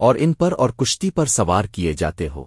اور ان پر اور کشتی پر سوار کیے جاتے ہو۔